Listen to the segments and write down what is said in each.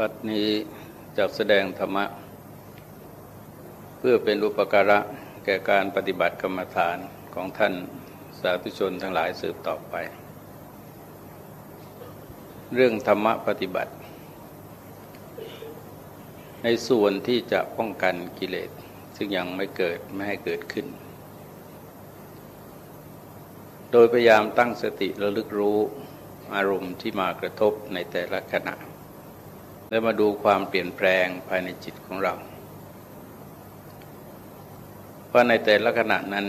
วัดนี้จะแสดงธรรมะ เพื่อเป็นอุปการะแก่การปฏิบัติกรรมฐานของท่านสาธุชนทั้งหลายสืบต่อไป เรื่องธรรมะปฏิบัติ ในส่วนที่จะป้องกันกิเลสซึ่งยังไม่เกิดไม่ให้เกิดขึ้น โดยพยายามตั้งสติระลึกรู้อารมณ์ที่มากระทบในแต่ละขณะ และมาดูความเปลี่ยนแปลงภายในจิตของเราว่าในแต่ละขณะนั้น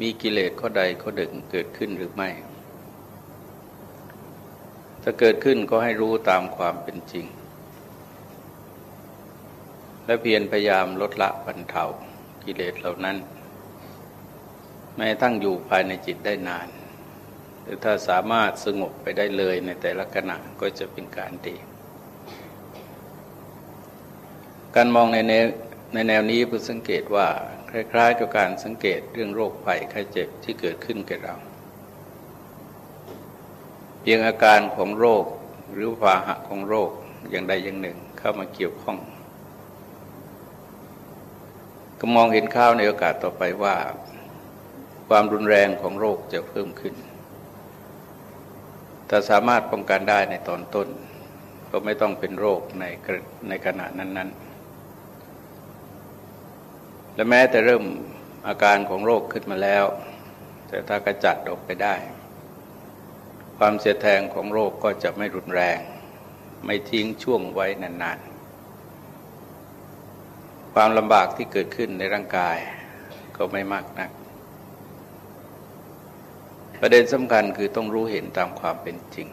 มีกิเลสข้อใดข้อหนึ่งเกิดขึ้นหรือไม่ ถ้าเกิดขึ้นก็ให้รู้ตามความเป็นจริง และเพียรพยายามลดละบรรเทากิเลสเหล่านั้นแม้ตั้งอยู่ภายในจิตได้นาน รือถ้าสามารถสงบไปได้เลยในแต่ละขณะก็จะเป็นการดี การมองในแนวในแนวนี้เพื่อสังเกตว่าคล้ายๆกับการสังเกตเรื่องโรคภัยไข้เจ็บที่เกิดขึ้นแก่เรา เพียงอาการของโรคหรือภาหะของโรคอย่างใดอย่างหนึ่งเข้ามาเกี่ยวข้อง ก็มองเห็นข้าวในโอกาสต่อไปว่า ความรุนแรงของโรคจะเพิ่มขึ้น ถ้าสามารถป้องกันได้ในตอนต้น ก็ไม่ต้องเป็นโรคในในขณะนั้น ๆ และแม้แต่เริ่มอาการของโรคขึ้นมาแล้ว แต่ถ้ากระจัดออกไปได้ ความเสียแทงของโรคก็จะไม่รุนแรง ไม่ทิ้งช่วงไว้นานๆ ความลำบากที่เกิดขึ้นในร่างกายก็ไม่มากนัก ประเด็นสำคัญคือต้องรู้เห็นตามความเป็นจริง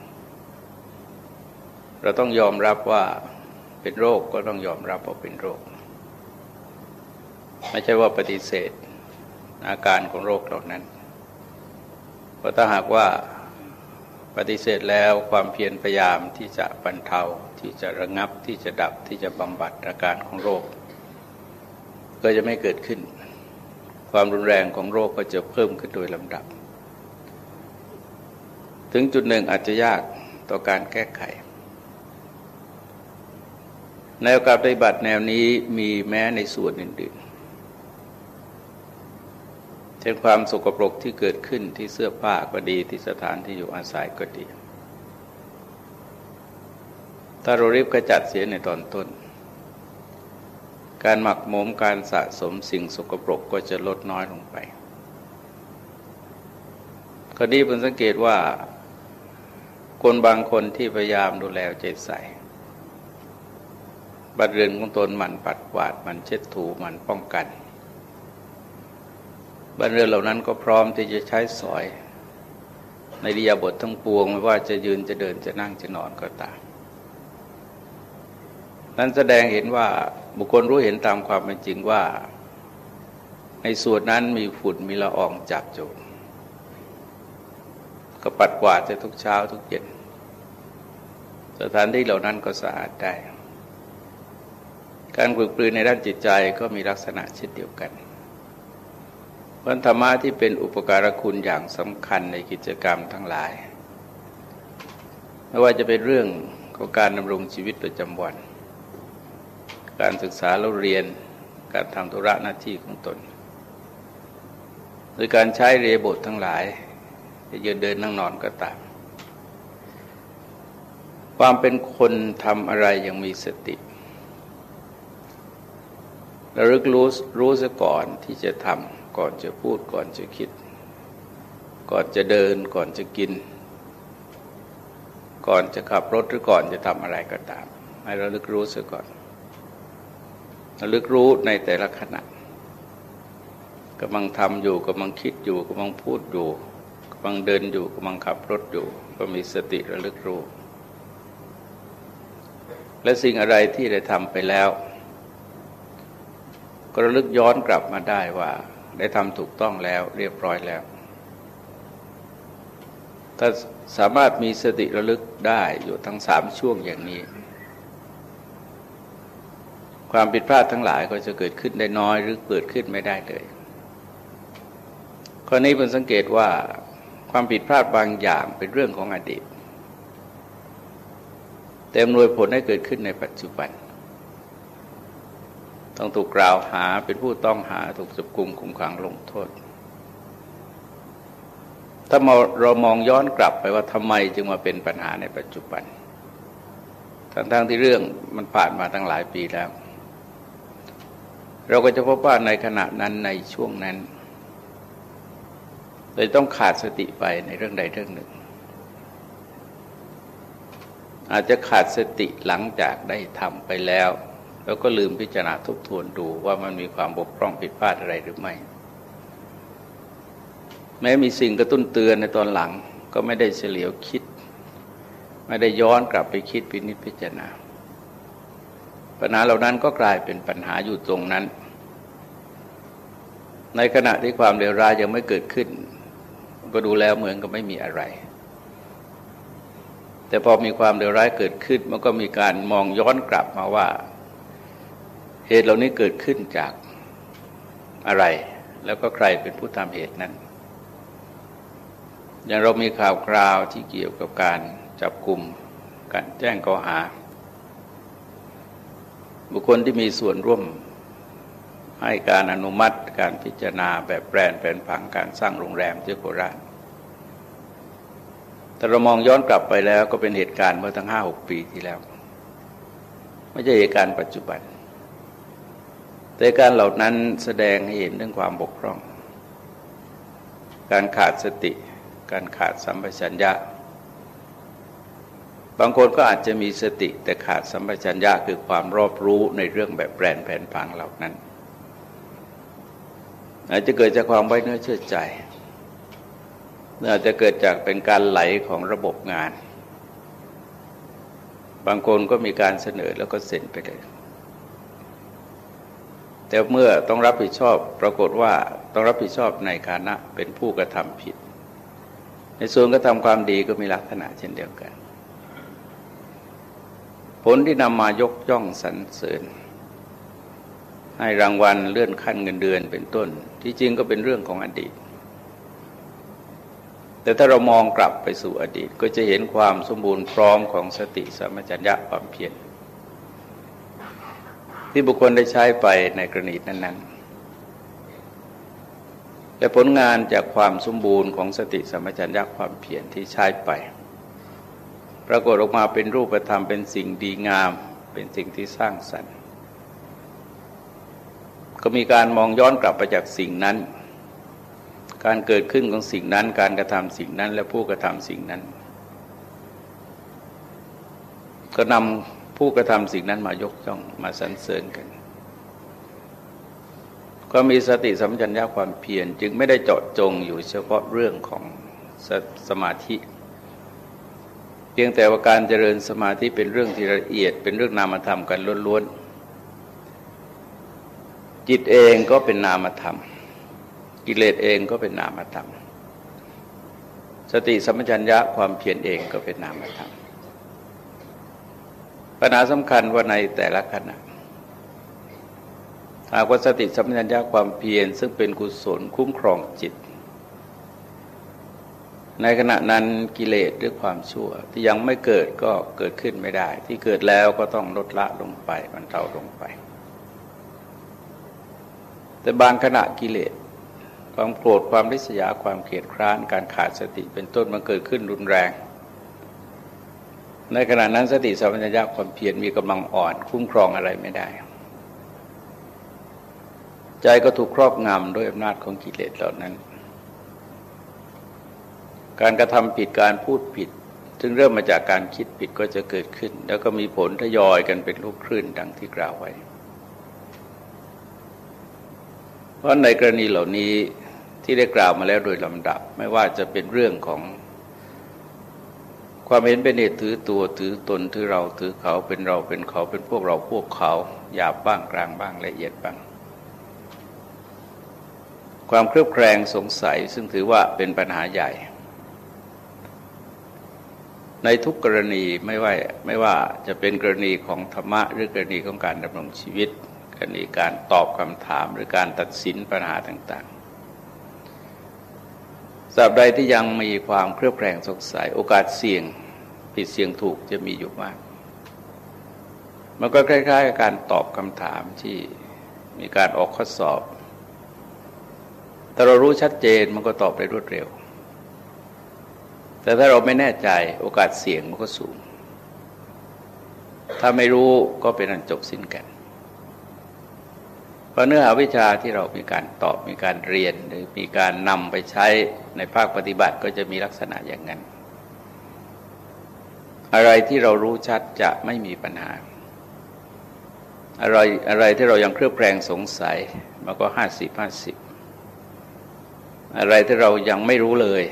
เราต้องยอมรับว่าเป็นโรคก็ต้องยอมรับว่าเป็นโรค ไม่ใช่ว่าปฏิเสธอาการของโรคเหล่านั้น เพราะถ้าหากว่าปฏิเสธแล้วความเพียรพยายามที่จะบรรเทาที่จะระงับที่จะดับที่จะบำบัดอาการของโรค ก็จะไม่เกิดขึ้น ความรุนแรงของโรคก็จะเพิ่มขึ้นโดยลำดับ ถึงจุดหนึ่งอาจจะยากต่อการแก้ไขในโอกาสปฏิบัติแนวนี้มีแม้ในส่วนอื่นๆ เช่นความสกปรกที่เกิดขึ้นที่เสื้อผ้าก็ดีที่สถานที่อยู่อาศัยก็ดี ถ้าเรารีบกระจัดเสียในตอนต้น การหมักหมมการสะสมสิ่งสกปรกก็จะลดน้อยลงไปคดีผมสังเกตว่า คนบางคนที่พยายามดูแลใจใส่บัดเรือนของตนมันปัดกวาดมันเช็ดถูมันป้องกันบัดเรือนเหล่านั้นก็พร้อมที่จะใช้สอย ในริยาบททั้งปวงไม่ว่าจะยืนจะเดินจะนั่งจะนอนก็ตามนั้นแสดงเห็นว่าบุคคลรู้เห็นตามความเป็นจริงว่า ในส่วนนั้นมีฝุ่นมีละอองจับจุก็ปัดกวาดจะทุกเช้าทุกเย็น สถานที่เหล่านั้นก็สะอาดได้ การฝึกปลือในด้านจิตใจก็มีลักษณะเช่นเดียวกันวันธรรมะที่เป็นอุปการคุณอย่างสำคัญในกิจกรรมทั้งหลาย ไม่ว่าจะเป็นเรื่องของการดำรงชีวิตประจำวัน การศึกษาเราเรียน การทำธุระหน้าที่ของตนหรือการใช้เรียบททั้งหลายจะยืนเดินนั่งนอนก็ตาม ความเป็นคนทำอะไรยังมีสติระลึกรู้รู้ซะก่อนที่จะทำก่อนจะพูดก่อนจะคิด ก่อนจะเดินก่อนจะกิน ก่อนจะขับรถหรือก่อนจะทำอะไรก็ตาม ให้ระลึกรู้ซะก่อนระลึกรู้ในแต่ละขณะกำลังทำอยู่กำลังคิดอยู่กำลังพูดอยู่กำลังเดินอยู่กำลังขับรถอยู่ ก็มีสติระลึกรู้ และสิ่งอะไรที่ได้ทำไปแล้ว ก็ระลึกย้อนกลับมาได้ว่า ได้ทำถูกต้องแล้วเรียบร้อยแล้ว ถ้าสามารถมีสติระลึกได้อยู่ทั้งสามช่วงอย่างนี้ ความผิดพลาดทั้งหลายก็จะเกิดขึ้นได้น้อยหรือเกิดขึ้นไม่ได้เลยข้อนี้ผมสังเกตว่าความผิดพลาดบางอย่างเป็นเรื่องของอดีต แต่อำนวยผลให้เกิดขึ้นในปัจจุบัน ต้องถูกกล่าวหาเป็นผู้ต้องหาถูกจับกลุ่มคุมขังลงโทษ ถ้าเรามองย้อนกลับไปว่าทำไมจึงมาเป็นปัญหาในปัจจุบัน ทั้งๆทที่เรื่องมันผ่านมาตั้งหลายปีแล้ว เราก็จะพบว่าในขณะนั้นในช่วงนั้นเลยต้องขาดสติไปในเรื่องใดเรื่องหนึ่ง อาจจะขาดสติหลังจากได้ทำไปแล้ว แล้วก็ลืมพิจารณาทบทวนดูว่ามันมีความบกพร่องผิดพลาดอะไรหรือไม่ แม้มีสิ่งกระตุ้นเตือนในตอนหลังก็ไม่ได้เฉลียวคิด ไม่ได้ย้อนกลับไปคิดพินิจพิจารณา ปัญหาเหล่านั้นก็กลายเป็นปัญหาอยู่ตรงนั้น ในขณะที่ความเลวร้ายยังไม่เกิดขึ้น ก็ดูแล้วเหมือนกับไม่มีอะไร แต่พอมีความเดือดร้ายเกิดขึ้น มันก็มีการมองย้อนกลับมาว่า เหตุเหล่านี้เกิดขึ้นจากอะไร แล้วก็ใครเป็นผู้ทำเหตุนั้น อย่างเรามีข่าวคราวที่เกี่ยวกับการจับกลุ่มการแจ้งข้อหา บุคคลที่มีส่วนร่วมให้การอนุมัติการพิจารณาแบบแปลนแผนผังการสร้างโรงแรมที่โคราช แต่เรามองย้อนกลับไปแล้วก็เป็นเหตุการณ์เมื่อตั้งห้าหกปีที่แล้ว ไม่ใช่เหตุการณ์ปัจจุบัน แต่การเหล่านั้นแสดงให้เห็นเรื่องความบกพร่อง การขาดสติ การขาดสัมปชัญญะ บางคนก็อาจจะมีสติแต่ขาดสัมปชัญญะคือความรอบรู้ในเรื่องแบบแปลนแผนผังเหล่านั้น อาจจะเกิดจากความไว้เนื้อเชื่อใจ อาจจะเกิดจากเป็นการไหลของระบบงาน บางคนก็มีการเสนอแล้วก็เซ็นไปเลย แต่เมื่อต้องรับผิดชอบปรากฏว่าต้องรับผิดชอบในฐานะเป็นผู้กระทำผิด ในส่วนกระทำความดีก็มีลักษณะเช่นเดียวกัน ผลที่นำมายกย่องสรรเสริญให้รางวัลเลื่อนขั้นเงินเดือนเป็นต้น ที่จริงก็เป็นเรื่องของอดีต แต่ถ้าเรามองกลับไปสู่อดีต ก็จะเห็นความสมบูรณ์พร้อมของสติสัมปชัญญะความเพียรที่บุคคลได้ใช้ไปในกรณีนั้นๆและผลงานจากความสมบูรณ์ของสติสัมปชัญญะความเพียรที่ใช้ไป ปรากฏออกมาเป็นรูปธรรมเป็นสิ่งดีงาม เป็นสิ่งที่สร้างสรรค์ ก็มีการมองย้อนกลับไปจากสิ่งนั้น การเกิดขึ้นของสิ่งนั้น การกระทำสิ่งนั้น และผู้กระทำสิ่งนั้น ก็นำผู้กระทำสิ่งนั้นมายกย่องมาสรรเสริญกัน ก็มีสติสัมปชัญญะความเพียรจึงไม่ได้เจาะจงอยู่เฉพาะเรื่องของสสมาธิเพียงแต่ว่าการเจริญสมาธิเป็นเรื่องที่ละเอียด เป็นเรื่องนามธรรมกันล้วนๆจิตเองก็เป็นนามธรรม กิเลสเองก็เป็นนามธรรม สติสัมปชัญญะความเพียรเองก็เป็นนามธรรม ปัญหาสำคัญว่าในแต่ละขณะหากว่าสติสัมปชัญญะความเพียรซึ่งเป็นกุศลคุ้มครองจิต ในขณะนั้นกิเลสหรือความชั่วที่ยังไม่เกิดก็เกิดขึ้นไม่ได้ ที่เกิดแล้วก็ต้องลดละลงไปมันเท่าลงไป แต่บางขณะกิเลส ความโกรธความริษยาความเกลียดคร้านการขาดสติเป็นต้นมันเกิดขึ้นรุนแรง ในขณะนั้นสติสัมปชัญญะความเพียรมีกำลังอ่อน คุ้มครองอะไรไม่ได้ ใจก็ถูกครอบงำด้วยอำนาจของกิเลสเหล่านั้น การกระทำผิดการพูดผิด ซึ่งเริ่มมาจากการคิดผิดก็จะเกิดขึ้น แล้วก็มีผลทยอยกันเป็นลูกคลื่นดังที่กล่าวไว้ เพราะในกรณีเหล่านี้ ที่ได้กล่าวมาแล้วโดยลำดับ ไม่ว่าจะเป็นเรื่องของความเห็นเป็นเหตุถือตัวถือตนถือเราถือเขาเป็นเราเป็นเขาเป็นพวกเราพวกเขาหยาบบ้างกลางบ้างละเอียดบ้าง ความเครือบแคลงสงสัยซึ่งถือว่าเป็นปัญหาใหญ่ ในทุกกรณีไม่ว่าไม่ว่าจะเป็นกรณีของธรรมะหรือกรณีของการดำรงชีวิต กรณีการตอบคำถามหรือการตัดสินปัญหาต่าง สาบใดที่ยังมีความเครือบแคลงสงสัย โอกาสเสี่ยงผิดเสี่ยงถูกจะมีอยู่มาก มันก็คล้ายๆกับการตอบคำถามที่มีการออกข้อสอบ แต่เรารู้ชัดเจนมันก็ตอบได้รวดเร็ว แต่ถ้าเราไม่แน่ใจโอกาสเสี่ยงมันก็สูง ถ้าไม่รู้ก็เป็นอันจบสิ้นกัน เพราะเนื้อหาวิชาที่เรามีการตอบมีการเรียน หรือมีการนำไปใช้ในภาคปฏิบัติก็จะมีลักษณะอย่างนั้น อะไรที่เรารู้ชัดจะไม่มีปัญหา อะไรอะไรที่เรายังเครือบแคลงสงสัยมันก็ห้าสิบห้าสิบอะไรที่เรายังไม่รู้เลย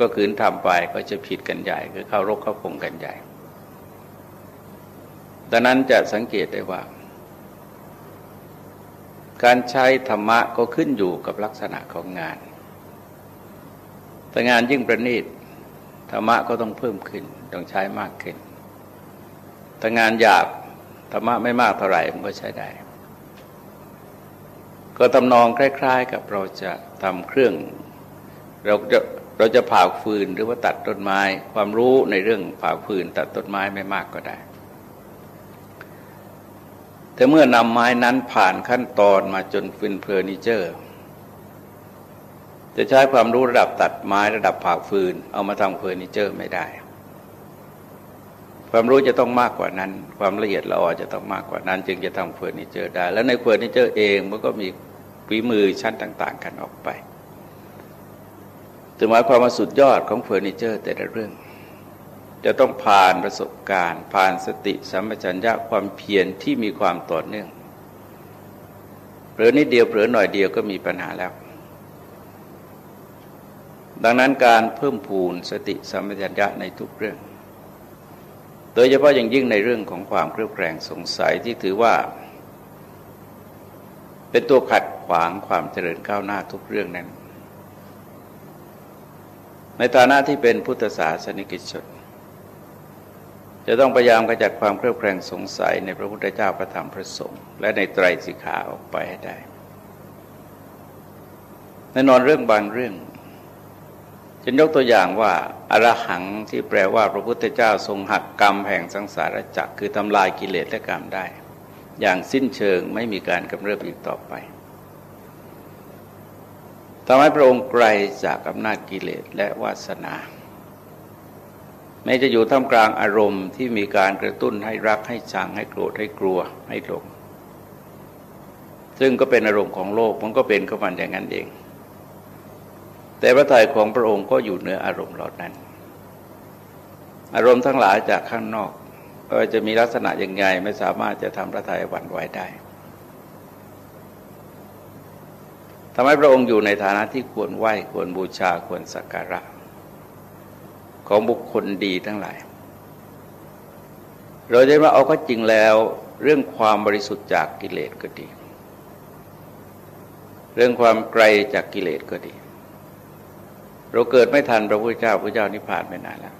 ก็คืนทำไปก็จะผิดกันใหญ่คือเข้ารกเข้าพงกันใหญ่ดังนั้นจะสังเกตได้ว่า การใช้ธรรมะก็ขึ้นอยู่กับลักษณะของงาน แต่งานยิ่งประณีตธรรมะก็ต้องเพิ่มขึ้นต้องใช้มากขึ้น แต่งานหยาบธรรมะไม่มากเท่าไหร่มันก็ใช้ได้ ก็ตำนองคล้าย ๆ กับเราจะทำเครื่อง เราจะเราจะผ่าฟืนหรือว่าตัดต้นไม้ ความรู้ในเรื่องผ่าฟืนตัดต้นไม้ไม่มากก็ได้ แต่เมื่อนำไม้นั้นผ่านขั้นตอนมาจนเป็นเฟอร์นิเจอร์ จะใช้ความรู้ระดับตัดไม้ระดับผ่าฟืน เอามาทำเฟอร์นิเจอร์ไม่ได้ ความรู้จะต้องมากกว่านั้น ความละเอียดละออจะต้องมากกว่านั้น จึงจะทำเฟอร์นิเจอร์ได้ แล้วในเฟอร์นิเจอร์เองมันก็มีฝีมือชั้นต่าง ๆ กันออกไปถึงหมายความว่าสุดยอดของเฟอร์นิเจอร์ แต่ละเรื่อง จะต้องผ่านประสบการณ์ ผ่านสติสัมปชัญญะความเพียรที่มีความต่อเนื่องเผลอนิดเดียวเผลอหน่อยเดียวก็มีปัญหาแล้ว ดังนั้นการเพิ่มพูนสติสัมปชัญญะในทุกเรื่อง โดยเฉพาะอย่างยิ่งในเรื่องของความเครือบแคลงสงสัยที่ถือว่า เป็นตัวขัดขวางความเจริญก้าวหน้าทุกเรื่องนั้น ในฐานะที่เป็นพุทธศาสนิกชน จะต้องพยายามกระจัดความเครือบแคลงสงสัยในพระพุทธเจ้าพระธรรมพระสงฆ์และในไตรสิกขาออกไปให้ได้แน่นอนเรื่องบางเรื่องฉันยกตัวอย่างว่าอรหังที่แปลว่าพระพุทธเจ้าทรงหักกรรมแห่งสังสารจักรคือทำลายกิเลสและกรรมได้ อย่างสิ้นเชิงไม่มีการกำเริบอีกต่อไปทำให้พระองค์ไกลจากอำนาจกิเลสและวาสนา แม้จะอยู่ท่ามกลางอารมณ์ที่มีการกระตุ้นให้รักให้ชังให้โกรธให้กลัวให้หลงซึ่งก็เป็นอารมณ์ของโลกมันก็เป็นข้ามันอย่างนั้นเอง แต่พระทัยของพระองค์ก็อยู่เหนืออารมณ์เหล่านั้น อารมณ์ทั้งหลายจากข้างนอกจะมีลักษณะอย่างไงไม่สามารถจะทำพระทัยหวั่นไหวได้ทำให้พระองค์อยู่ในฐานะที่ควรไหว้ควรบูชาควรสักการะ ของบุคคลดีทั้งหลาย เราจะว่าเอาก็จริงแล้วเรื่องความบริสุทธิ์จากกิเลสก็ดี เรื่องความไกลจากกิเลสก็ดี เราเกิดไม่ทันพระพุทธเจ้าพระเจ้านิพพานไม่นานแล้ว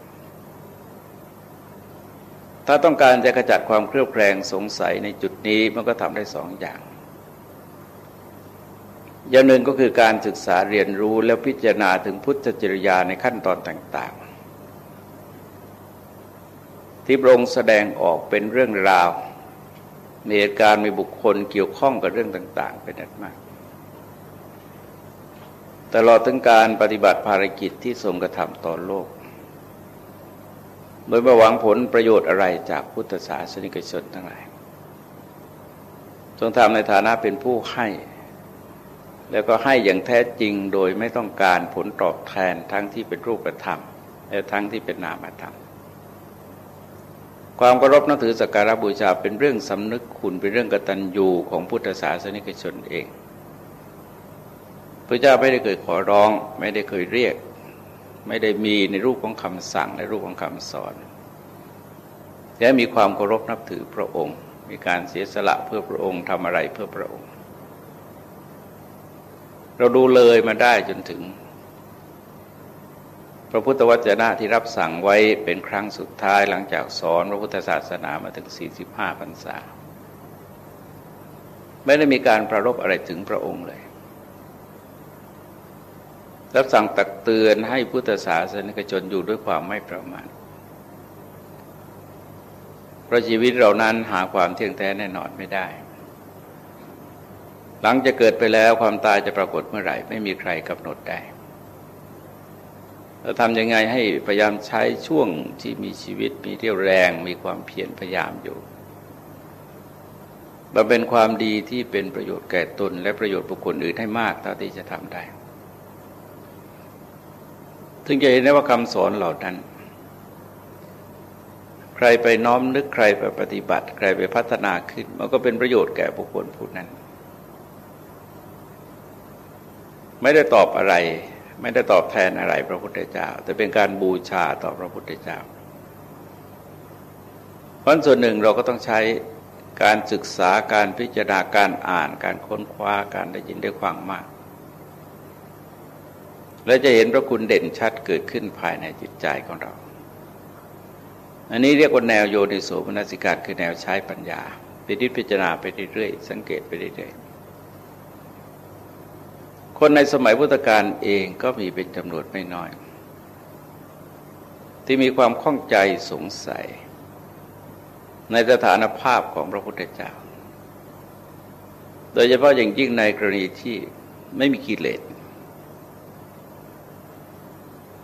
ถ้าต้องการจะขจัดความเครือบแคลงสงสัยในจุดนี้มันก็ทำได้สองอย่าง อย่างหนึ่งก็คือการศึกษาเรียนรู้แล้วพิจารณาถึงพุทธจริยาในขั้นตอนต่าง ที่พระองค์แสดงออกเป็นเรื่องราวมีเหตุการณ์มีบุคคลเกี่ยวข้องกับเรื่องต่าง ๆ เป็นอันมาก ตลอดถึงการปฏิบัติภารกิจที่ทรงกระทำต่อโลก โดยมาหวังผลประโยชน์อะไรจากพุทธศาสนิกชนทั้งหลายทรงทำในฐานะเป็นผู้ให้ แล้วก็ให้อย่างแท้จริงโดยไม่ต้องการผลตอบแทนทั้งที่เป็นรูปธรรม และทั้งที่เป็นนามธรรม ความเคารพนับถือสักการะบูชาเป็นเรื่องสำนึกคุณเป็นเรื่องกตัญญูของพุทธศาสนิกชนเองพระเจ้าไม่ได้เคยขอร้อง ไม่ได้เคยเรียก ไม่ได้มีในรูปของคำสั่งในรูปของคำสอนแต่มีความเคารพนับถือพระองค์ มีการเสียสละเพื่อพระองค์ทำอะไรเพื่อพระองค์ เราดูเลยมาได้จนถึง พระพุทธวจนะที่รับสั่งไว้เป็นครั้งสุดท้ายหลังจากสอนพระพุทธศาสนามาถึง 45พรรษา ไม่ได้มีการประรบอะไรถึงพระองค์เลย รับสั่งตักเตือนให้พุทธศาสนิกชนอยู่ด้วยความไม่ประมาทเพราะชีวิตเรานั้นหาความเที่ยงแท้แน่นอนไม่ได้ หลังจะเกิดไปแล้วความตายจะปรากฏเมื่อไหร่ ไม่มีใครกำหนดได้ ทำยังไงให้พยายามใช้ช่วงที่มีชีวิตมีเรี่ยวแรง มีความเพียรพยายามอยู่มันเป็นความดีที่เป็นประโยชน์แก่ตน และประโยชน์บุคคลอื่นให้มากเท่าที่จะทำได้ถึงจะเห็นได้ว่าคำสอนเหล่านั้น ใครไปน้อมนึกใครไปปฏิบัติ ใครไปพัฒนาขึ้น มันก็เป็นประโยชน์แก่บุคคลผู้นั้น ไม่ได้ตอบอะไร ไม่ได้ตอบแทนอะไรพระพุทธเจ้า แต่เป็นการบูชาต่อพระพุทธเจ้า เพราะส่วนหนึ่งเราก็ต้องใช้การศึกษาการพิจารณาการอ่านการค้นคว้าการได้ยินได้ฟังมาก และจะเห็นพระคุณเด่นชัดเกิดขึ้นภายในจิตใจของเรา อันนี้เรียกว่าแนวโยนิโสมนสิการคือแนวใช้ปัญญาไปดิพิจารณาไปเรื่อยๆสังเกตไปเรื่อยๆ คนในสมัยพุทธกาลเองก็มีเป็นจำนวนไม่น้อย ที่มีความข้องใจสงสัย ในสถานภาพของพระพุทธเจ้า โดยเฉพาะอย่างยิ่งในกรณีที่ไม่มีกิเลส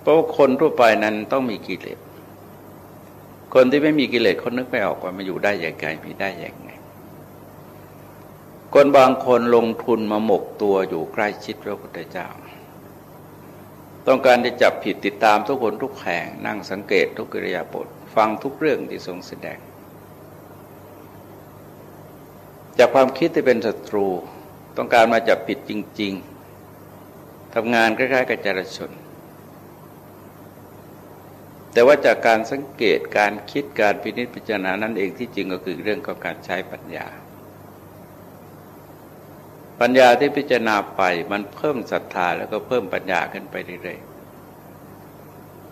เพราะคนทั่วไปนั้นต้องมีกิเลสคนที่ไม่มีกิเลสเขานึกไม่ออกว่ามาอยู่ได้อย่างไรมีได้อย่างไง คนบางคนลงทุนมาหมกตัวอยู่ใกล้ชิดพระพุทธเจ้า ต้องการจะจับผิดติดตามทุกคนทุกแห่งนั่งสังเกตทุกกิริยาบทฟังทุกเรื่องที่ทรงแสดง จากความคิดที่เป็นศัตรู ต้องการมาจับผิดจริง ๆทำงานคล้ายๆกับจารชน แต่ว่าจากการสังเกตการคิดการพินิจพิจารณานั่นเองที่จริงก็คือเรื่องของการใช้ปัญญา ปัญญาที่พิจารณาไปมันเพิ่มศรัทธาแล้วก็เพิ่มปัญญาขึ้นไปเรื่อย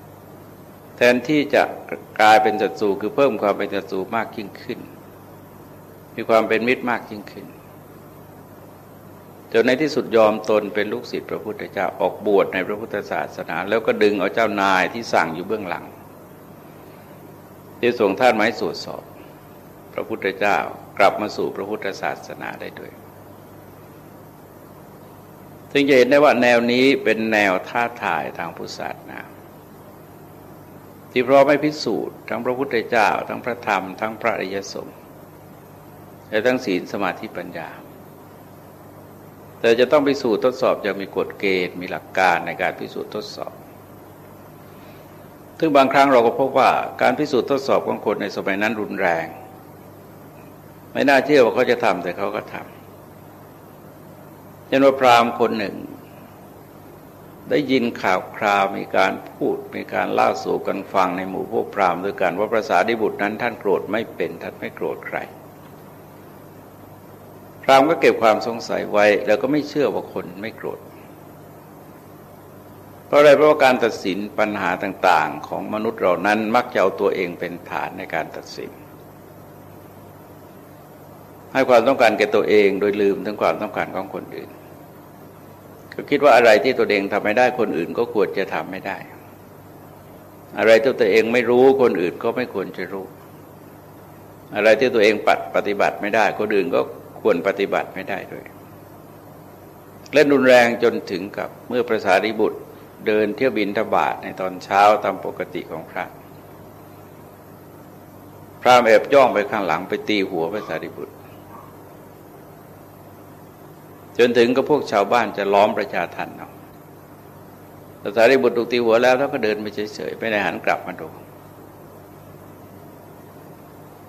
ๆแทนที่จะกลายเป็นศัตรูคือเพิ่มความเป็นศัตรูมากยิ่งขึ้น มีความเป็นมิตรมากยิ่งขึ้นจนในที่สุดยอมตนเป็นลูกศิษย์พระพุทธเจ้าออกบวชในพระพุทธศาสนา แล้วก็ดึงเอาเจ้านายที่สั่งอยู่เบื้องหลังที่ส่งท่านไม้สวดสอบ พระพุทธเจ้ากลับมาสู่พระพุทธศาสนาได้ด้วย ซึ่งจะเห็นได้ว่าแนวนี้เป็นแนวท้าทายทางพุทธศาสนาที่พร้อมไม่พิสูจน์ทั้งพระพุทธเจ้า ทั้งพระธรรม ทั้งพระอริยสงฆ์แต่ทั้งศีลสมาธิปัญญา แต่จะต้องพิสูจน์ทดสอบยังมีกฎเกณฑ์มีหลักการในการพิสูจน์ทดสอบซึ่งบางครั้งเราก็พบว่าการพิสูจน์ทดสอบของคนในสมัยนั้นรุนแรง ไม่น่าเชื่อว่าเขาจะทำแต่เขาก็ทำ ยันว่าพราหมณ์คนหนึ่ง ได้ยินข่าวคราวมีการพูดมีการเล่าสู่กันฟังในหมู่พวกพราหมณ์ด้วยกันว่าพระสารีบุตรนั้นท่านโกรธไม่เป็นท่านไม่โกรธใคร พรามก็เก็บความสงสัยไว้ แล้วก็ไม่เชื่อว่าคนไม่โกรธเพราะอะไรเพราะว่าการตัดสินปัญหาต่าง ๆ ของมนุษย์เรานั้นมักจะเอาตัวเองเป็นฐานในการตัดสิน ให้ความต้องการแก่ตัวเองโดยลืมถึงความต้องการของคนอื่น ก็คิดว่าอะไรที่ตัวเองทำไม่ได้คนอื่นก็ควรจะทำไม่ได้ อะไรที่ตัวเองไม่รู้คนอื่นก็ไม่ควรจะรู้ อะไรที่ตัวเองปฏิบัติไม่ได้ คนอื่นก็ควรปฏิบัติไม่ได้ด้วยเล่นรุนแรงจนถึงกับเมื่อพระสารีบุตรเดินเที่ยวบินทบาทในตอนเช้าตามปกติของพระพระแอบย่องไปข้างหลังไปตีหัวพระสารีบุตร จนถึงกับพวกชาวบ้านจะล้อมประชาทันเอาพระสารีบุตรถูกตีหัวแล้วแล้วก็เดินไปเฉยๆไม่ได้หันกลับมาดู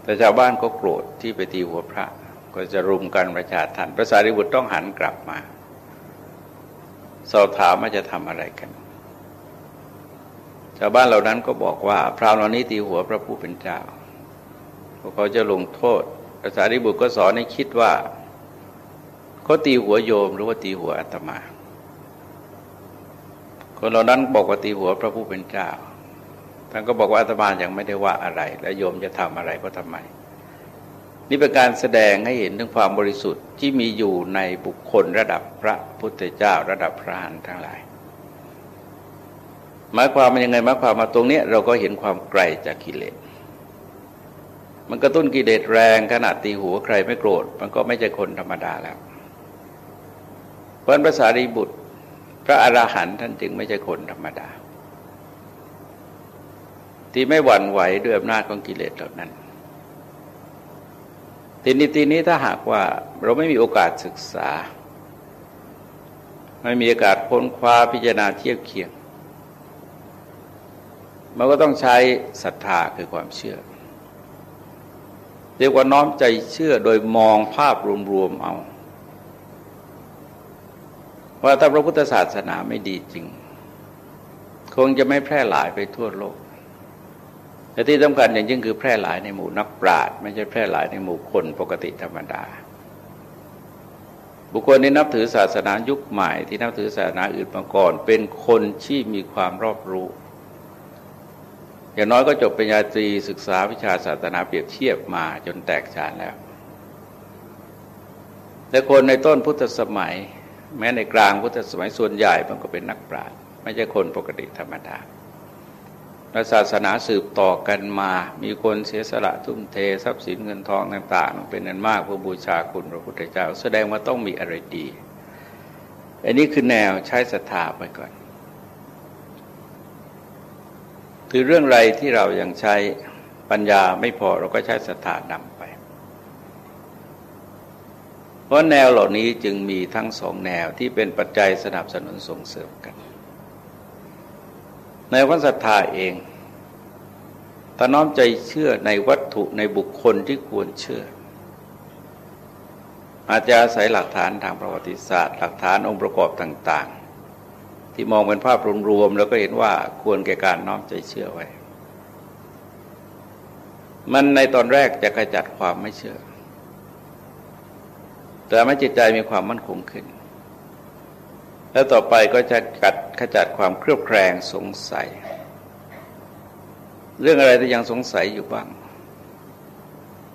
แต่ชาวบ้านก็โกรธที่ไปตีหัวพระ ก็จะรุมกันประชาทันพระสารีบุตรต้องหันกลับมา สอบถามว่าจะทำอะไรกัน ชาวบ้านเหล่านั้นก็บอกว่า พราวเหล่านี้ตีหัวพระผู้เป็นเจ้าพวกเขาจะลงโทษพระสารีบุตรก็สอนให้คิดว่า เขาตีหัวโยมหรือว่าตีหัวอาตมา คนเหล่านั้นบอกว่าตีหัวพระผู้เป็นเจ้าท่านก็บอกว่าอาตมายังไม่ได้ว่าอะไร และโยมจะทำอะไรก็ทำไม นี่เป็นการแสดงให้เห็นถึงความบริสุทธิ์ที่มีอยู่ในบุคคลระดับพระพุทธเจ้า ระดับพระหันทั้งหลายหมายความมันยังไงหมายความมาตรงนี้เราก็เห็นความไกลจากกิเลสมันกระตุ้นกิเลสแรงขนาดตีหัวใครไม่โกรธ มันก็ไม่ใช่คนธรรมดาแล้ว เพราะภาษารีบุตร พระอราหันต์ท่านจึงไม่ใช่คนธรรมดา ที่ไม่หวั่นไหวด้วยอำนาจของกิเลสเหล่านั้นทีนี้ทีนี้ถ้าหากว่าเราไม่มีโอกาสศึกษา ไม่มีโอกาสค้นคว้าพิจารณาเทียบเคียง มันก็ต้องใช้ศรัทธาคือความเชื่อ เรียกว่าน้อมใจเชื่อโดยมองภาพรวมๆเอา ว่าถ้าพระพุทธศาสนาไม่ดีจริง คงจะไม่แพร่หลายไปทั่วโลกแต่ที่สำคัญอย่างยิ่งคือแพร่หลายในหมู่นักปราชญ์ไม่ใช่แพร่หลายในหมู่คนปกติธรรมดา บุคคลที่นับถือศาสนายุคใหม่ที่นับถือศาสนาอื่นมาก่อน เป็นคนที่มีความรอบรู้ อย่างน้อยก็จบปริญญาตรีศึกษาวิชาศาสนาเปรียบเทียบมาจนแตกฉานแล้ว แต่คนในต้นพุทธสมัย แม้ในกลางพุทธสมัยส่วนใหญ่มันก็เป็นนักปราชญ์ไม่ใช่คนปกติธรรมดาและศาสนาสืบต่อกันมา มีคนเสียสละทุ่มเททรัพย์สินเงินทองต่างๆ เป็นนันมากเพื่อบูชาคุณพระพุทธเจ้า แสดงว่าต้องมีอะไรดี อันนี้คือแนวใช้ศรัทธาไปก่อน คือเรื่องไรที่เรายังใช้ปัญญาไม่พอเราก็ใช้ศรัทธานำ เพราะแนวเหล่านี้จึงมีทั้งสองแนวที่เป็นปัจจัยสนับสนุนส่งเสริมกัน ในวัศรัทธาเองถ้าน้อมใจเชื่อในวัตถุในบุคคลที่ควรเชื่อ อาจจะอาศัยหลักฐานทางประวัติศาสตร์ หลักฐานองค์ประกอบต่าง ๆ ที่มองเป็นภาพรวมๆแล้วก็เห็นว่าควรแก่การน้อมใจเชื่อไว้ มันในตอนแรกจะขจัดความไม่เชื่อ แต่ไม่จิตใจมีความมั่นคงขึ้น แล้วต่อไปก็จะกัดขจัดความเครือบแคลงสงสัย เรื่องอะไรที่ยังสงสัยอยู่บ้าง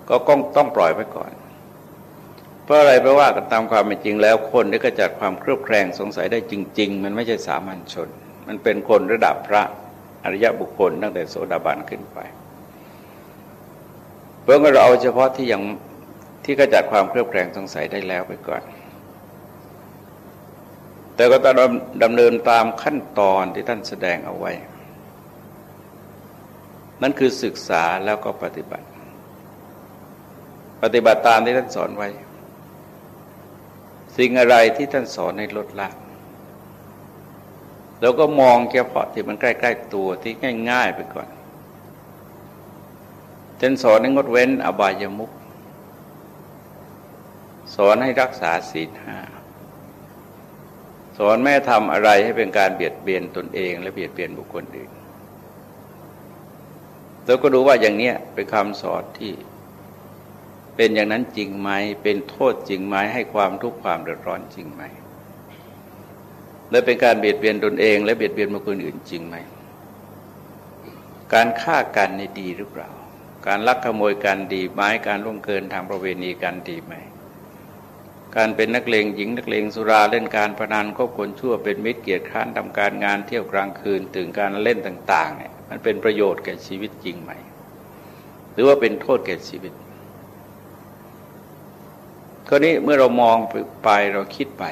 ก็ต้องปล่อยไปก่อน เพราะอะไรเพราะว่ากันตามความเป็นจริงแล้วคนที่ขจัดความเครือบแคลงสงสัยได้จริง ๆ มันไม่ใช่สามัญชน มันเป็นคนระดับพระอริยบุคคลตั้งแต่โสดาบันขึ้นไป เพื่อเราเอาเฉพาะที่ยัง ที่ขจัดความเครือบแคลงสงสัยได้แล้วไปก่อน แต่ก็ต้องดำเนินตามขั้นตอนที่ท่านแสดงเอาไว้ นั่นคือศึกษาแล้วก็ปฏิบัติ ปฏิบัติตามที่ท่านสอนไว้ สิ่งอะไรที่ท่านสอนในลดละแล้วก็มองเฉพาะที่มันใกล้ ๆ ตัวที่ง่าย ๆ ไปก่อนท่านสอนให้งดเว้นอบายมุข อนให้รักษาศีลห้าสอนแม่ทำอะไรให้เป็นการเบียดเบียนตนเอง และเบียดเบียนบุคคลอื่นเราก็ดูว่าอย่างนี้เป็นคำสอนที่เป็นอย่างนั้นจริงไหม เป็นโทษจริงไหม ให้ความทุกข์ความเดือดร้อนจริงไหม และเป็นการเบียดเบียนตนเอง และเบียดเบียนบุคคลอื่นจริงไหม การฆ่ากันในดีหรือเปล่า การลักขโมยกันดีไหม การล่วงเกินทางประเวณีกันดีไหม การเป็นนักเลงหญิงนักเลงสุราเล่นการพนันคบคนชั่วเป็นมิตรเกียรติค้านทำการงานเที่ยวกลางคืนถึงการเล่นต่างๆเนี่ยมันเป็นประโยชน์แก่ชีวิตจริงไหม หรือว่าเป็นโทษแก่ชีวิตคราวนี้เมื่อเรามองไปเราคิดไป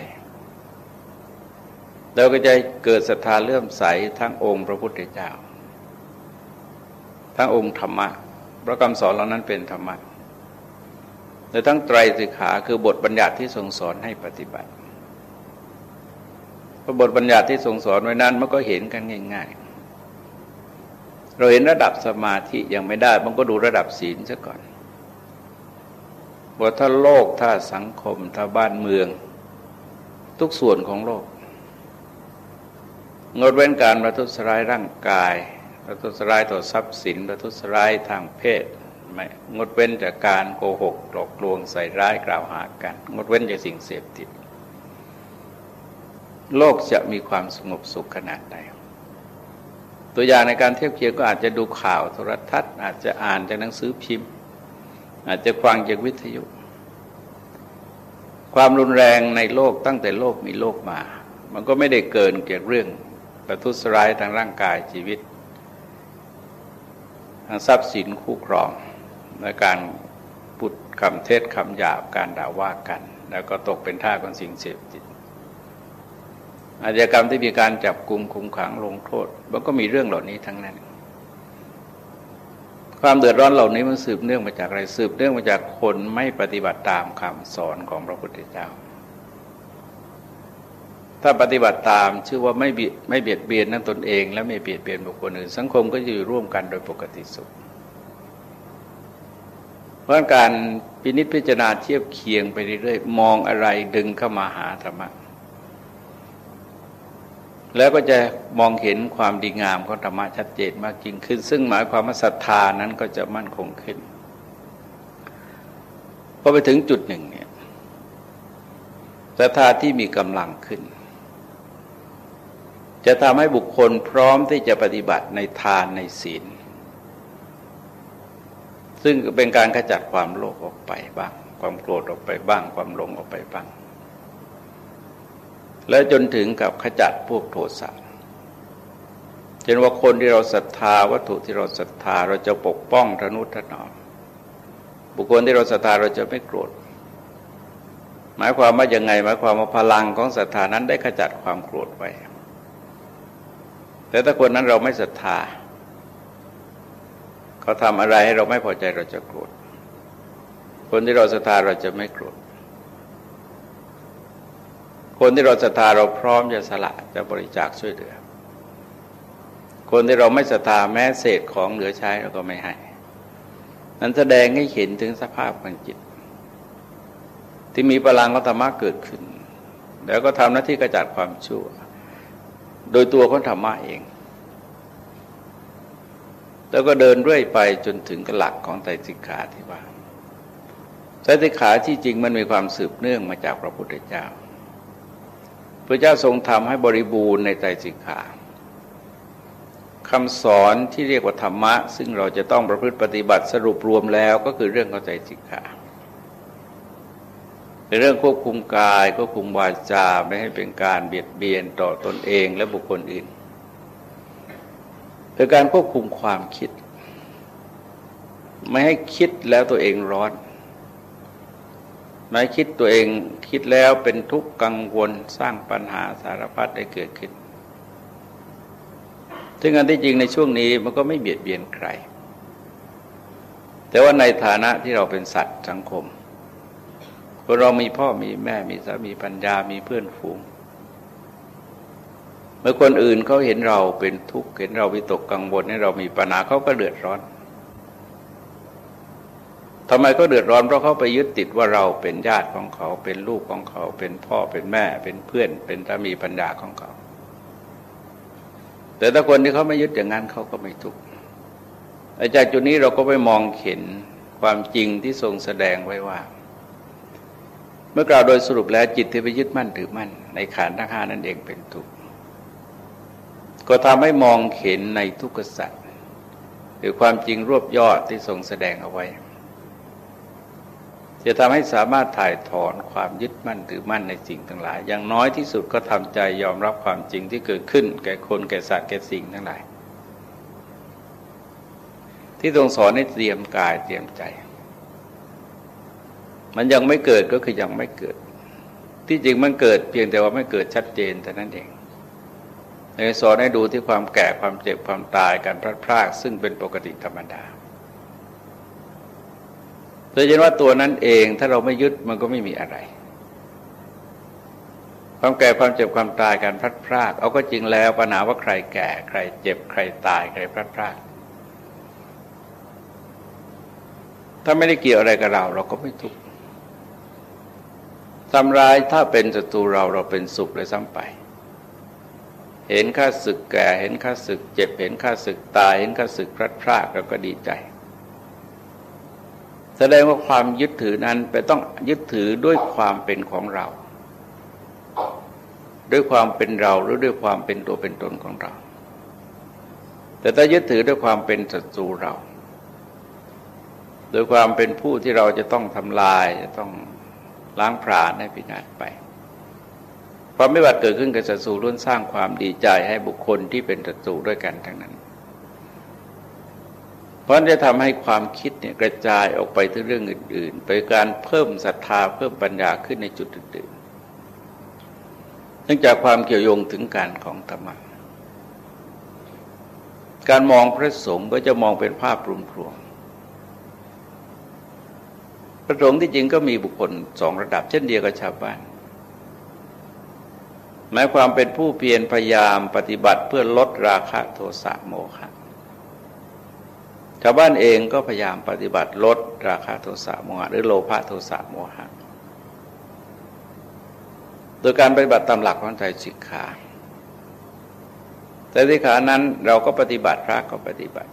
เราก็จะเกิดศรัทธาเลื่อมใสทั้งองค์พระพุทธเจ้า ทั้งองค์ธรรมะพระคำสอนเหล่านั้นเป็นธรรมะ และทั้งไตรสิกขาคือบทบัญญัติที่ทรงสอนให้ปฏิบัติพระบทบัญญัติที่ทรงสอนไว้นั้นมันก็เห็นกันง่าย ๆ เราเห็นระดับสมาธิยังไม่ได้ มันก็ดูระดับศีลซะก่อนว่าถ้าโลกถ้าสังคมถ้าบ้านเมือง ทุกส่วนของโลก งดเว้นการประทุษร้ายร่างกาย ประทุษร้ายต่อทรัพย์สิน ประทุษร้ายทางเพศ ไม่งดเว้นจากการโกหกหลอกลวงใส่ร้ายกล่าวหากัน งดเว้นจากสิ่งเสพติด โลกจะมีความสงบสุขขนาดใดตัวอย่างในการเทียบเคียงก็อาจจะดูข่าวโทรทัศน์ อาจจะอ่านจากหนังสือพิมพ์ อาจจะฟังจากวิทยุ ความรุนแรงในโลกตั้งแต่โลกมีโลกมา มันก็ไม่ได้เกินเกี่ยวเรื่องประทุษร้ายทางร่างกายชีวิตทางทรัพย์สินคู่ครอง ในการพูดคำเทศคำหยาบการด่าว่ากัน แล้วก็ตกเป็นท่าของสิ่งเสพติดอาชญากรรมที่มีการจับกลุ่มคุมขังลงโทษมันก็มีเรื่องเหล่านี้ทั้งนั้น ความเดือดร้อนเหล่านี้มันสืบเนื่องมาจากอะไรสืบเนื่องมาจากคนไม่ปฏิบัติตามคำสอนของพระพุทธเจ้า ถ้าปฏิบัติตามชื่อว่าไม่ไม่เบียดเบียนนั่นตนเอง และไม่เบียดเบียนบุคคลอื่น สังคมก็จะอยู่ร่วมกันโดยปกติสุข ราะการพินิจพิจารณาเทียบเคียงไปเรื่อยๆมองอะไรดึงเข้ามาหาธรรมะแล้วก็จะมองเห็นความดีงามของธรรมะชัดเจนมากยิ่งขึ้น ซึ่งหมายความว่าศรัทธานั้นก็จะมั่นคงขึ้นพอไปถึงจุดหนึ่งเนี่ยศรัทธาที่มีกำลังขึ้น จะทำให้บุคคลพร้อมที่จะปฏิบัติในทานในศีล ซึ่งเป็นการขจัดความโลภออกไปบ้าง ความโกรธออกไปบ้าง ความหลงออกไปบ้าง และจนถึงกับขจัดพวกโทสะเช่นว่าคนที่เราศรัทธาวัตถุที่เราศรัทธาเราจะปกป้องทนุถนอมบุคคลที่เราศรัทธาเราจะไม่โกรธ หมายความว่ายังไงหมายความว่าพลังของศรัทธานั้นได้ขจัดความโกรธไว้แต่ถ้าคนนั้นเราไม่ศรัทธา เขาทำอะไรให้เราไม่พอใจเราจะโกรธ คนที่เราศรัทธาเราจะไม่โกรธ คนที่เราศรัทธาเราพร้อมจะสละจะบริจาคช่วยเหลือ คนที่เราไม่ศรัทธาแม้เศษของเหลือใช้เราก็ไม่ให้ นั้นแสดงให้เห็นถึงสภาพของจิต ที่มีพลังของธรรมะเกิดขึ้น แล้วก็ทำหน้าที่กระจัดความชั่ว โดยตัวของธรรมะเอง แล้วก็เดินเรื่อยไปจนถึงหลักของไตรสิกขาที่ว่าไตรสิกขาที่จริงมันมีความสืบเนื่องมาจากพระพุทธเจ้า พระเจ้าทรงทำให้บริบูรณ์ในใจสิกขาคำสอนที่เรียกว่าธรรมะ ซึ่งเราจะต้องประพฤติปฏิบัติสรุปรวมแล้วก็คือเรื่องเข้าใจสิกขาเป็นเรื่องควบคุมกายควบคุมวาจาไม่ให้เป็นการเบียดเบียนต่อตอนเองและบุคคลอื่น เป็นการควบคุมความคิด ไม่ให้คิดแล้วตัวเองร้อนไม่คิดตัวเองคิดแล้วเป็นทุกข์กังวลสร้างปัญหาสารพัดได้เกิดขึ้นซึ่งอันที่จริงในช่วงนี้มันก็ไม่เบียดเบียนใคร แต่ว่าในฐานะที่เราเป็นสัตว์สังคมคนเรามีพ่อมีแม่มีสามีปัญญามีเพื่อนฝูง เมื่อคนอื่นเขาเห็นเราเป็นทุกข์เห็นเราวิตกกังวลให้เรามีปัญหาเขาก็เดือดร้อนทำไมก็เดือดร้อนเพราะเขาไปยึดติดว่าเราเป็นญาติของเขา เป็นลูกของเขา เป็นพ่อเป็นแม่ เป็นเพื่อน เป็นสามีปัญญาของเขา แต่ถ้าคนที่เขาไม่ยึดอย่างนั้นเขาก็ไม่ทุกข์จากจุดนี้เราก็ไปมองเห็นความจริงที่ทรงแสดงไว้ว่า เมื่อกล่าวโดยสรุปแล้วจิตที่ไปยึดมั่นถือมั่น ในขานทั้งห้านั่นเองเป็นทุกข์ ก็ทำให้มองเห็นในทุกขสัตว์หรือความจริงรวบยอดที่ทรงแสดงเอาไว้ จะทำให้สามารถถ่ายถอนความยึดมั่นถือมั่นในสิ่งทั้งหลาย อย่างน้อยที่สุดก็ทำใจยอมรับความจริงที่เกิดขึ้น แก่คนแก่สัตว์แก่สิ่งทั้งหลาย ที่ทรงสอนให้เตรียมกายเตรียมใจ มันยังไม่เกิดก็คือยังไม่เกิด ที่จริงมันเกิดเพียงแต่ว่าไม่เกิดชัดเจนแต่นั้นเอง ในสอนให้ดูที่ความแก่ความเจ็บความตายการพลัดพรากซึ่งเป็นปกติธรรมดาโดยเฉพาะตัวนั้นเองถ้าเราไม่ยึดมันก็ไม่มีอะไร ความแก่ความเจ็บความตายการพลัดพราก เอาก็จริงแล้วปัญหาว่าใครแก่ใครเจ็บใครตายใครพลัดพราก ถ้าไม่ได้เกี่ยวอะไรกับเรา เราก็ไม่ทุกข์ทำร้ายถ้าเป็นศัตรูเราเราเป็นสุขเลยซ้ำไป เห็นข้าศึกแก่ เห็นข้าศึกเจ็บ เห็นข้าศึกตาย เห็นข้าศึกพลัดพรากเราก็ดีใจ แสดงว่าความยึดถือนั้นไปต้องยึดถือด้วยความเป็นของเรา ด้วยความเป็นเราหรือด้วยความเป็นตัวเป็นตนของเรา แต่ถ้ายึดถือด้วยความเป็นศัตรูเรา โดยความเป็นผู้ที่เราจะต้องทำลายจะต้องล้างผลาญให้พินาศไป ความไม่บัดเกิดขึ้นกับศัตรูล้วนสร้างความดีใจให้บุคคลที่เป็นศัตรูด้วยกันทั้งนั้น เพราะจะทำให้ความคิดเนี่ยกระจายออกไปถึงเรื่องอื่น ๆ ไปการเพิ่มศรัทธาเพิ่มปัญญาขึ้นในจุดอื่นๆเนื่องจากความเกี่ยวโยงถึงการของธรรมะการมองพระสงฆ์ก็จะมองเป็นภาพรวมๆพระสงฆ์ที่จริงก็มีบุคคลสองระดับเช่นเดียวกับชาวบ้าน หมายความเป็นผู้เพียรพยายามปฏิบัติเพื่อลดราคะโทสะโมฆะชาวบ้านเองก็พยายามปฏิบัติลดราคะโทสะโมหะหรือโลภะโทสะโมหะโดยการปฏิบัติตามหลักของใจสิกขาแต่สิกขานั้นเราก็ปฏิบัติพระก็ปฏิบัติ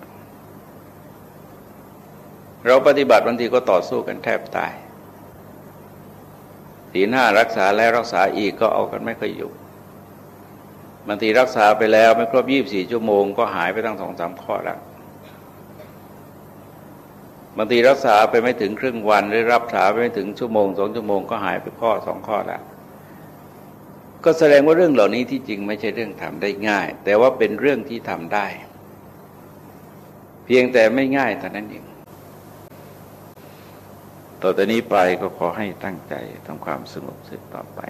เราปฏิบัติบางทีก็ต่อสู้กันแทบตายศีลห้ารักษาแล้วรักษาอีกก็เอากันไม่ค่อยอยู่ บางทีรักษาไปแล้วไม่ครบยี่บสี่ชั่วโมงก็หายไปตั้งสองสามข้อแล้วบางทีรักษาไปไม่ถึงครึ่งวันหรือรับษาไปไม่ถึงชั่วโมงสองชั่วโมงก็หายไปข้อสองข้อแล้วก็แสดงว่าเรื่องเหล่านี้ที่จริงไม่ใช่เรื่องทำได้ง่าย แต่ว่าเป็นเรื่องที่ทำได้ เพียงแต่ไม่ง่ายเท่านั้นเองต่อแต่นี้ไปก็ขอให้ตั้งใจทำความสงบสืบต่อไป